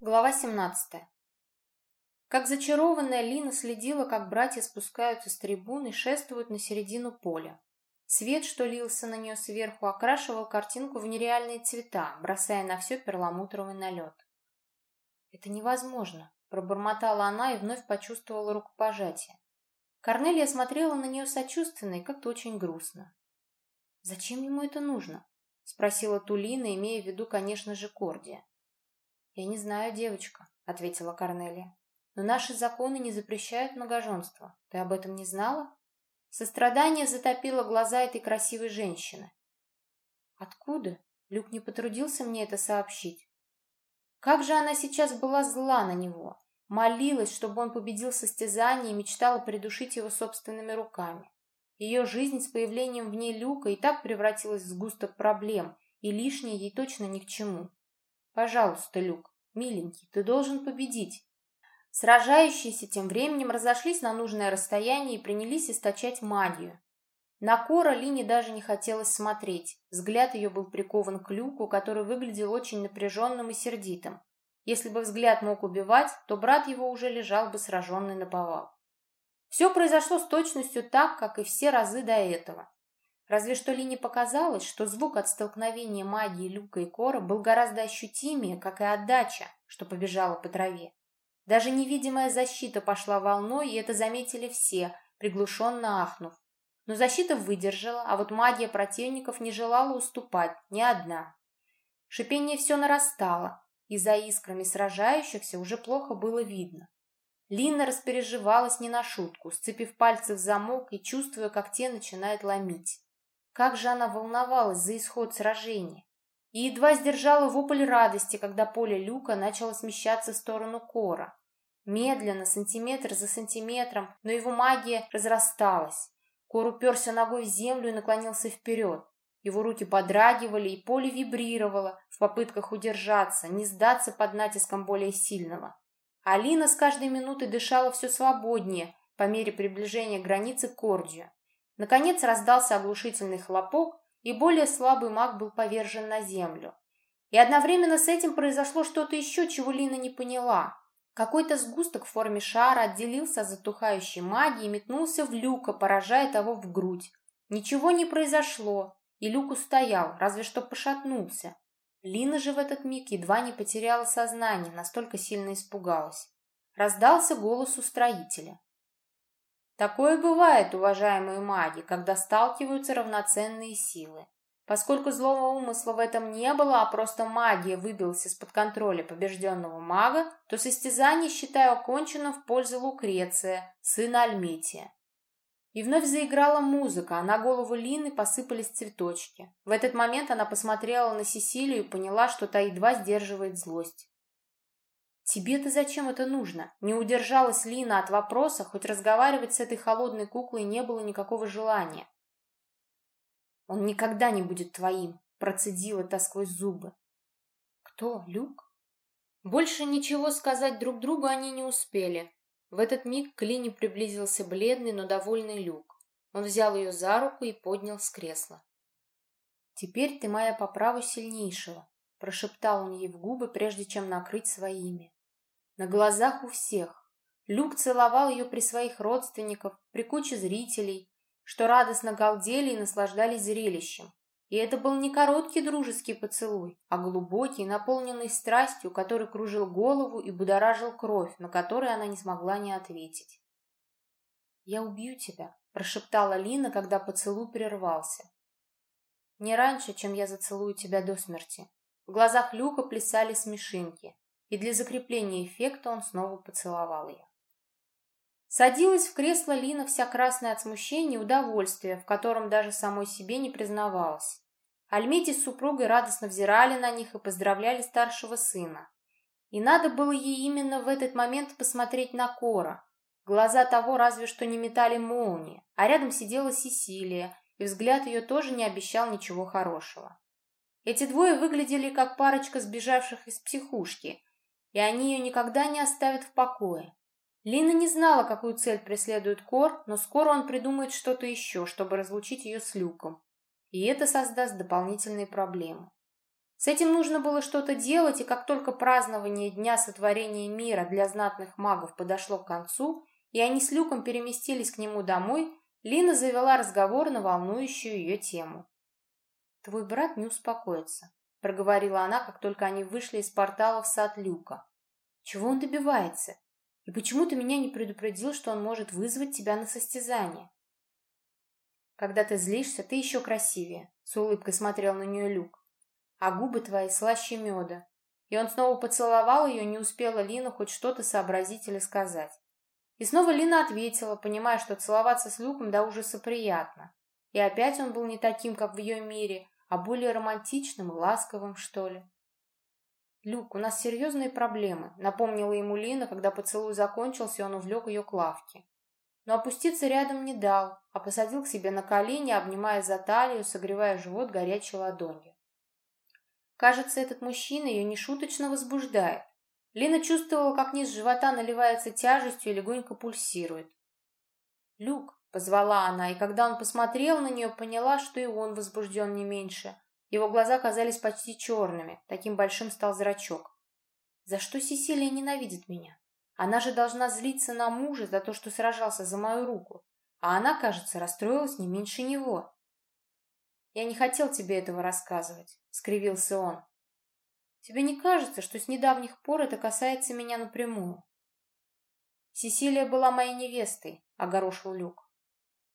Глава 17. Как зачарованная Лина следила, как братья спускаются с трибуны и шествуют на середину поля. Свет, что лился на нее сверху, окрашивал картинку в нереальные цвета, бросая на все перламутровый налет. «Это невозможно», — пробормотала она и вновь почувствовала рукопожатие. Корнелия смотрела на нее сочувственно и как-то очень грустно. «Зачем ему это нужно?» — спросила Тулина, имея в виду, конечно же, Кордия. «Я не знаю, девочка», — ответила Корнелия. «Но наши законы не запрещают многоженство. Ты об этом не знала?» Сострадание затопило глаза этой красивой женщины. «Откуда?» Люк не потрудился мне это сообщить. Как же она сейчас была зла на него, молилась, чтобы он победил состязание и мечтала придушить его собственными руками. Ее жизнь с появлением в ней Люка и так превратилась в сгусток проблем, и лишнее ей точно ни к чему. Пожалуйста, Люк, миленький, ты должен победить. Сражающиеся тем временем разошлись на нужное расстояние и принялись источать магию. На Кора Лине даже не хотелось смотреть. Взгляд ее был прикован к Люку, который выглядел очень напряженным и сердитым. Если бы взгляд мог убивать, то брат его уже лежал бы сраженный на повал. Все произошло с точностью так, как и все разы до этого. Разве что Лине показалось, что звук от столкновения магии Люка и Кора был гораздо ощутимее, как и отдача, что побежала по траве. Даже невидимая защита пошла волной, и это заметили все, приглушенно ахнув. Но защита выдержала, а вот магия противников не желала уступать, ни одна. Шипение все нарастало, и за искрами сражающихся уже плохо было видно. Лина распереживалась не на шутку, сцепив пальцы в замок и чувствуя, как те начинают ломить. Как же она волновалась за исход сражения. И едва сдержала вопль радости, когда поле люка начало смещаться в сторону Кора. Медленно, сантиметр за сантиметром, но его магия разрасталась. Кор уперся ногой в землю и наклонился вперед. Его руки подрагивали, и поле вибрировало в попытках удержаться, не сдаться под натиском более сильного. Алина с каждой минутой дышала все свободнее по мере приближения границы Кордию. Наконец раздался оглушительный хлопок, и более слабый маг был повержен на землю. И одновременно с этим произошло что-то еще, чего Лина не поняла. Какой-то сгусток в форме шара отделился от затухающей магии и метнулся в люка, поражая того в грудь. Ничего не произошло, и люк устоял, разве что пошатнулся. Лина же в этот миг едва не потеряла сознание, настолько сильно испугалась. Раздался голос устроителя. Такое бывает, уважаемые маги, когда сталкиваются равноценные силы. Поскольку злого умысла в этом не было, а просто магия выбилась из-под контроля побежденного мага, то состязание считаю оконченным в пользу Лукреция, сына Альметия. И вновь заиграла музыка, а на голову Лины посыпались цветочки. В этот момент она посмотрела на Сесилию и поняла, что та едва сдерживает злость. «Тебе-то зачем это нужно?» Не удержалась Лина от вопроса, хоть разговаривать с этой холодной куклой не было никакого желания. «Он никогда не будет твоим», — процедила та сквозь зубы. «Кто, Люк?» Больше ничего сказать друг другу они не успели. В этот миг к Лине приблизился бледный, но довольный Люк. Он взял ее за руку и поднял с кресла. «Теперь ты моя по праву сильнейшего», — прошептал он ей в губы, прежде чем накрыть своими на глазах у всех. Люк целовал ее при своих родственниках, при куче зрителей, что радостно галдели и наслаждались зрелищем. И это был не короткий дружеский поцелуй, а глубокий, наполненный страстью, который кружил голову и будоражил кровь, на которой она не смогла не ответить. «Я убью тебя», — прошептала Лина, когда поцелуй прервался. «Не раньше, чем я зацелую тебя до смерти». В глазах Люка плясали смешинки и для закрепления эффекта он снова поцеловал ее. Садилась в кресло Лина вся красная от смущения и удовольствия, в котором даже самой себе не признавалась. Альмети с супругой радостно взирали на них и поздравляли старшего сына. И надо было ей именно в этот момент посмотреть на Кора. Глаза того разве что не метали молнии, а рядом сидела Сесилия, и взгляд ее тоже не обещал ничего хорошего. Эти двое выглядели как парочка сбежавших из психушки, и они ее никогда не оставят в покое. Лина не знала, какую цель преследует Кор, но скоро он придумает что-то еще, чтобы разлучить ее с Люком. И это создаст дополнительные проблемы. С этим нужно было что-то делать, и как только празднование Дня Сотворения Мира для знатных магов подошло к концу, и они с Люком переместились к нему домой, Лина завела разговор на волнующую ее тему. «Твой брат не успокоится», — проговорила она, как только они вышли из портала в сад Люка. «Чего он добивается? И почему ты меня не предупредил, что он может вызвать тебя на состязание?» «Когда ты злишься, ты еще красивее», — с улыбкой смотрел на нее Люк. «А губы твои слаще меда». И он снова поцеловал ее, не успела Лина хоть что-то сообразить или сказать. И снова Лина ответила, понимая, что целоваться с Люком до ужаса приятно. И опять он был не таким, как в ее мире, а более романтичным и ласковым, что ли. «Люк, у нас серьезные проблемы», — напомнила ему Лина, когда поцелуй закончился, и он увлек ее к лавке. Но опуститься рядом не дал, а посадил к себе на колени, обнимая за талию, согревая живот горячей ладонью. Кажется, этот мужчина ее нешуточно возбуждает. Лина чувствовала, как низ живота наливается тяжестью и легонько пульсирует. «Люк», — позвала она, и когда он посмотрел на нее, поняла, что и он возбужден не меньше. Его глаза казались почти черными, таким большим стал зрачок. «За что Сесилия ненавидит меня? Она же должна злиться на мужа за то, что сражался за мою руку, а она, кажется, расстроилась не меньше него». «Я не хотел тебе этого рассказывать», — скривился он. Тебе не кажется, что с недавних пор это касается меня напрямую? Сесилия была моей невестой, огорошил Люк.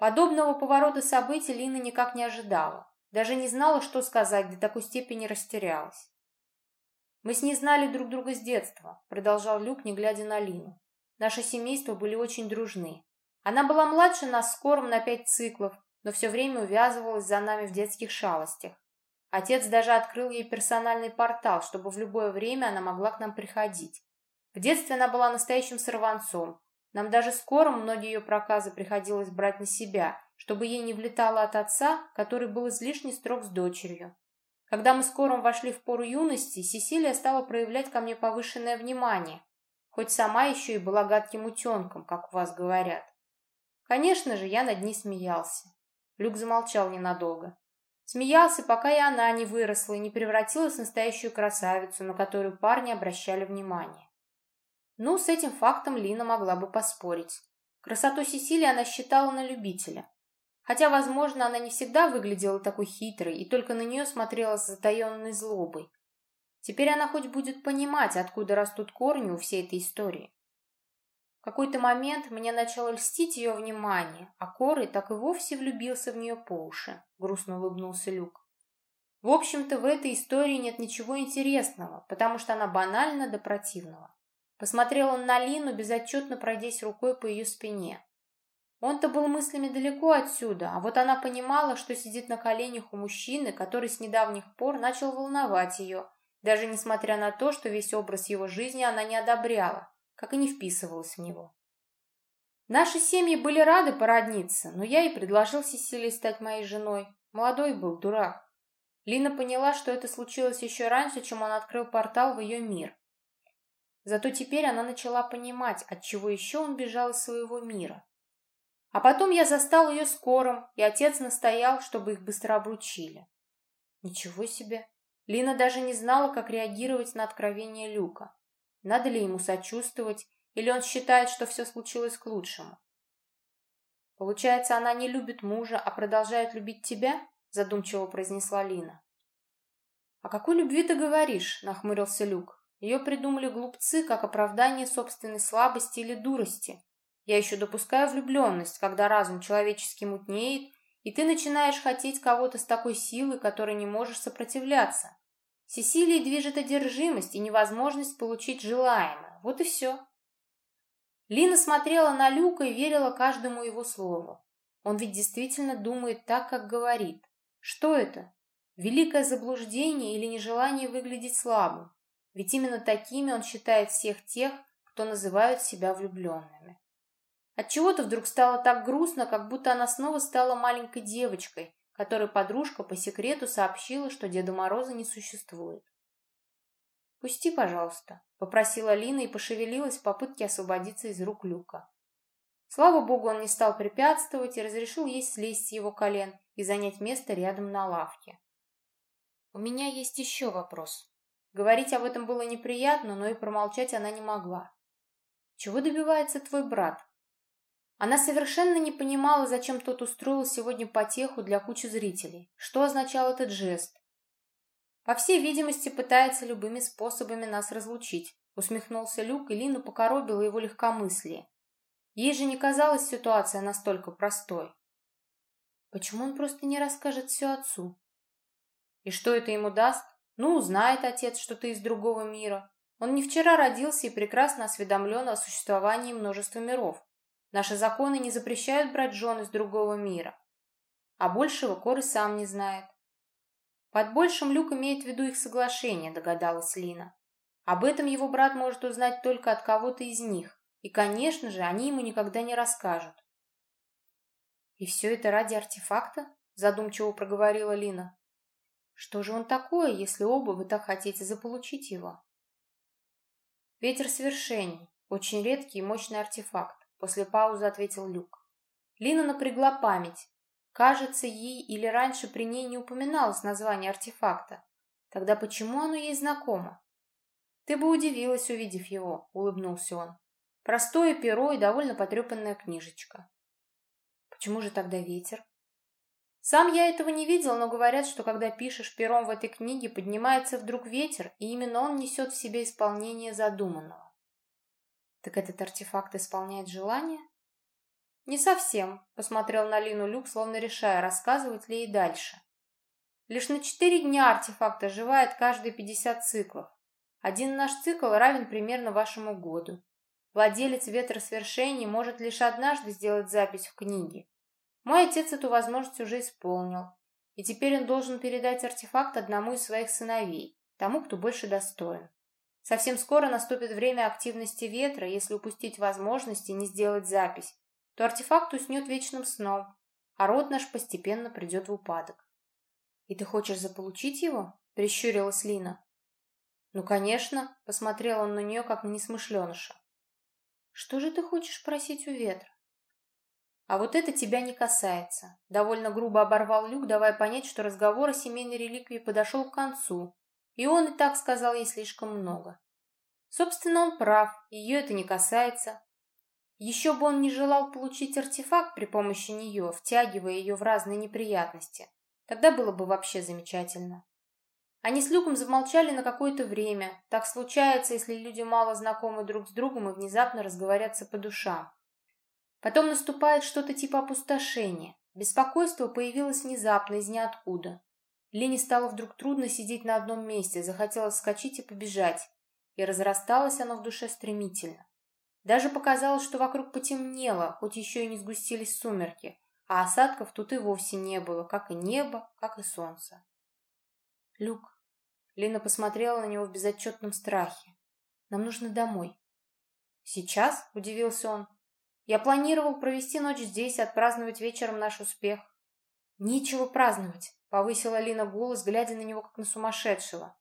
Подобного поворота событий Лина никак не ожидала. Даже не знала, что сказать, до такой степени растерялась. «Мы с ней знали друг друга с детства», — продолжал Люк, не глядя на Лину. «Наши семейства были очень дружны. Она была младше нас скором на пять циклов, но все время увязывалась за нами в детских шалостях. Отец даже открыл ей персональный портал, чтобы в любое время она могла к нам приходить. В детстве она была настоящим сорванцом. Нам даже скоро многие ее проказы приходилось брать на себя, чтобы ей не влетало от отца, который был излишне строг с дочерью. Когда мы скором вошли в пору юности, Сесилия стала проявлять ко мне повышенное внимание, хоть сама еще и была гадким утенком, как у вас говорят. Конечно же, я над ней смеялся. Люк замолчал ненадолго. Смеялся, пока и она не выросла и не превратилась в настоящую красавицу, на которую парни обращали внимание. Ну, с этим фактом Лина могла бы поспорить. Красоту Сесилии она считала на любителя. Хотя, возможно, она не всегда выглядела такой хитрой и только на нее смотрела с затаенной злобой. Теперь она хоть будет понимать, откуда растут корни у всей этой истории. В какой-то момент мне начало льстить ее внимание, а Корый так и вовсе влюбился в нее по уши, грустно улыбнулся Люк. В общем-то, в этой истории нет ничего интересного, потому что она банальна до противного. Посмотрел он на Лину, безотчетно пройдясь рукой по ее спине. Он-то был мыслями далеко отсюда, а вот она понимала, что сидит на коленях у мужчины, который с недавних пор начал волновать ее, даже несмотря на то, что весь образ его жизни она не одобряла как и не вписывалась в него. Наши семьи были рады породниться, но я и предложил Сесилии стать моей женой. Молодой был, дурак. Лина поняла, что это случилось еще раньше, чем он открыл портал в ее мир. Зато теперь она начала понимать, от чего еще он бежал из своего мира. А потом я застал ее скором, и отец настоял, чтобы их быстро обручили. Ничего себе! Лина даже не знала, как реагировать на откровение Люка. Надо ли ему сочувствовать, или он считает, что все случилось к лучшему? Получается, она не любит мужа, а продолжает любить тебя? Задумчиво произнесла Лина. О какой любви ты говоришь? Нахмурился Люк. Ее придумали глупцы, как оправдание собственной слабости или дурости. Я еще допускаю влюбленность, когда разум человеческий мутнеет, и ты начинаешь хотеть кого-то с такой силой, которой не можешь сопротивляться. Сесилией движет одержимость и невозможность получить желаемое. Вот и все. Лина смотрела на Люка и верила каждому его слову. Он ведь действительно думает так, как говорит. Что это? Великое заблуждение или нежелание выглядеть слабым? Ведь именно такими он считает всех тех, кто называют себя влюбленными. Отчего-то вдруг стало так грустно, как будто она снова стала маленькой девочкой, которой подружка по секрету сообщила, что Деда Мороза не существует. «Пусти, пожалуйста», — попросила Лина и пошевелилась в попытке освободиться из рук Люка. Слава богу, он не стал препятствовать и разрешил ей слезть с его колен и занять место рядом на лавке. У меня есть еще вопрос. Говорить об этом было неприятно, но и промолчать она не могла. Чего добивается твой брат? Она совершенно не понимала, зачем тот устроил сегодня потеху для кучи зрителей. Что означал этот жест? По всей видимости, пытается любыми способами нас разлучить. Усмехнулся Люк, и Лина покоробила его легкомыслие. Ей же не казалась ситуация настолько простой. Почему он просто не расскажет все отцу? И что это ему даст? Ну, узнает отец, что ты из другого мира. Он не вчера родился и прекрасно осведомлен о существовании множества миров. Наши законы не запрещают брать жен из другого мира. А большего Кор сам не знает. Под большим Люк имеет в виду их соглашение, догадалась Лина. Об этом его брат может узнать только от кого-то из них. И, конечно же, они ему никогда не расскажут. «И все это ради артефакта?» – задумчиво проговорила Лина. «Что же он такое, если оба вы так хотите заполучить его?» «Ветер свершений. Очень редкий и мощный артефакт», – после паузы ответил Люк. Лина напрягла память. Кажется, ей или раньше при ней не упоминалось название артефакта. Тогда почему оно ей знакомо? «Ты бы удивилась, увидев его», — улыбнулся он. «Простое перо и довольно потрепанная книжечка». «Почему же тогда ветер?» «Сам я этого не видел, но говорят, что когда пишешь пером в этой книге, поднимается вдруг ветер, и именно он несет в себе исполнение задуманного». «Так этот артефакт исполняет желание?» «Не совсем», — посмотрел на Лину Люк, словно решая, рассказывать ли ей дальше. «Лишь на четыре дня артефакт оживает каждые пятьдесят циклов. Один наш цикл равен примерно вашему году. Владелец ветросвершений может лишь однажды сделать запись в книге. Мой отец эту возможность уже исполнил, и теперь он должен передать артефакт одному из своих сыновей, тому, кто больше достоин. Совсем скоро наступит время активности ветра, если упустить возможность и не сделать запись, то артефакт уснет вечным сном, а род наш постепенно придет в упадок. «И ты хочешь заполучить его?» — прищурилась Лина. «Ну, конечно», — посмотрел он на нее, как на несмышленыша. «Что же ты хочешь просить у ветра?» «А вот это тебя не касается», — довольно грубо оборвал Люк, давая понять, что разговор о семейной реликвии подошел к концу, и он и так сказал ей слишком много. Собственно, он прав, ее это не касается. Еще бы он не желал получить артефакт при помощи нее, втягивая ее в разные неприятности. Тогда было бы вообще замечательно. Они с Люком замолчали на какое-то время. Так случается, если люди мало знакомы друг с другом и внезапно разговорятся по душам. Потом наступает что-то типа опустошения. Беспокойство появилось внезапно, из ниоткуда. Лене стало вдруг трудно сидеть на одном месте, захотелось скачать и побежать. И разрасталось оно в душе стремительно. Даже показалось, что вокруг потемнело, хоть еще и не сгустились сумерки, а осадков тут и вовсе не было, как и небо, как и солнце. «Люк». Лина посмотрела на него в безотчетном страхе. «Нам нужно домой». «Сейчас?» – удивился он. «Я планировал провести ночь здесь и отпраздновать вечером наш успех». «Нечего праздновать», – повысила Лина голос, глядя на него как на сумасшедшего.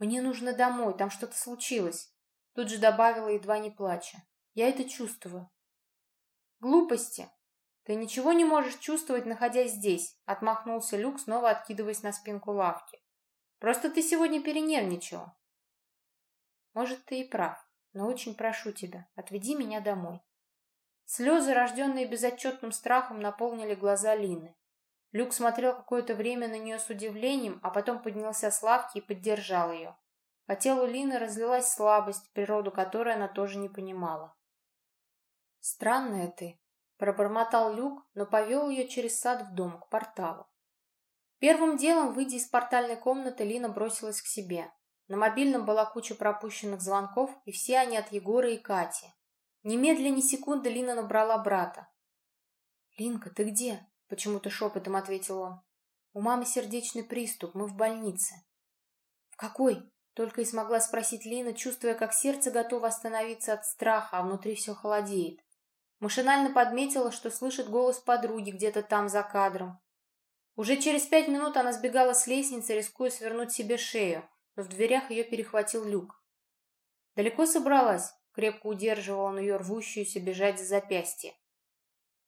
«Мне нужно домой, там что-то случилось». Тут же добавила, едва не плача. «Я это чувствую». «Глупости. Ты ничего не можешь чувствовать, находясь здесь», – отмахнулся Люк, снова откидываясь на спинку лавки. Просто ты сегодня перенервничала. Может, ты и прав, но очень прошу тебя, отведи меня домой. Слезы, рожденные безотчетным страхом, наполнили глаза Лины. Люк смотрел какое-то время на нее с удивлением, а потом поднялся с лавки и поддержал ее. По телу Лины разлилась слабость, природу которой она тоже не понимала. «Странная ты», — пробормотал Люк, но повел ее через сад в дом, к порталу. Первым делом, выйдя из портальной комнаты, Лина бросилась к себе. На мобильном была куча пропущенных звонков, и все они от Егора и Кати. Немедленно ни секунды Лина набрала брата. «Линка, ты где?» – почему-то шепотом ответил он. «У мамы сердечный приступ, мы в больнице». «В какой?» – только и смогла спросить Лина, чувствуя, как сердце готово остановиться от страха, а внутри все холодеет. Машинально подметила, что слышит голос подруги где-то там за кадром, уже через пять минут она сбегала с лестницы, рискуя свернуть себе шею, но в дверях ее перехватил люк. «Далеко собралась?» — крепко удерживал он ее рвущуюся бежать за запястье.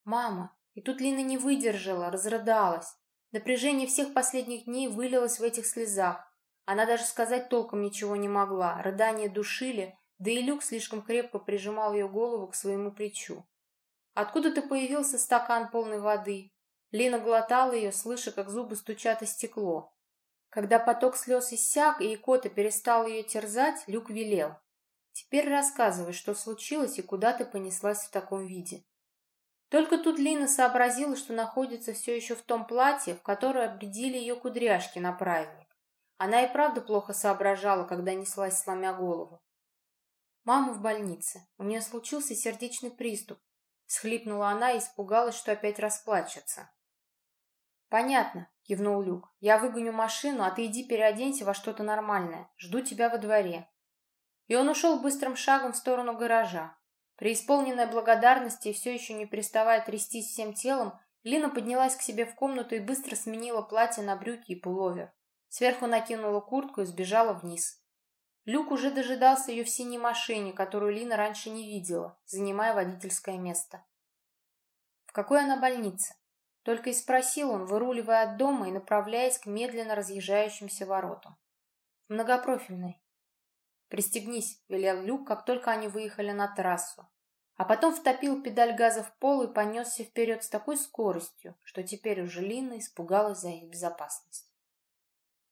«Мама!» И тут Лина не выдержала, разрыдалась. Напряжение всех последних дней вылилось в этих слезах. Она даже сказать толком ничего не могла, рыдания душили, да и Люк слишком крепко прижимал ее голову к своему плечу. Откуда-то появился стакан полной воды. Лина глотала ее, слыша, как зубы стучат о стекло. Когда поток слез иссяк, и Икота перестал ее терзать, Люк велел. «Теперь рассказывай, что случилось и куда ты понеслась в таком виде». Только тут Лина сообразила, что находится все еще в том платье, в которое обредили ее кудряшки на праздник. Она и правда плохо соображала, когда неслась, сломя голову. «Мама в больнице. У нее случился сердечный приступ», — схлипнула она и испугалась, что опять расплачется. «Понятно», — кивнул Люк. «Я выгоню машину, а ты иди переоденься во что-то нормальное. Жду тебя во дворе». И он ушел быстрым шагом в сторону гаража. Преисполненная благодарности и все еще не переставая трястись всем телом, Лина поднялась к себе в комнату и быстро сменила платье на брюки и пуловер. Сверху накинула куртку и сбежала вниз. Люк уже дожидался ее в синей машине, которую Лина раньше не видела, занимая водительское место. В какой она больнице? Только и спросил он, выруливая от дома и направляясь к медленно разъезжающимся воротам. Многопрофильной. «Пристегнись», — велел Люк, как только они выехали на трассу. А потом втопил педаль газа в пол и понесся вперед с такой скоростью, что теперь уже Лина испугалась за их безопасность.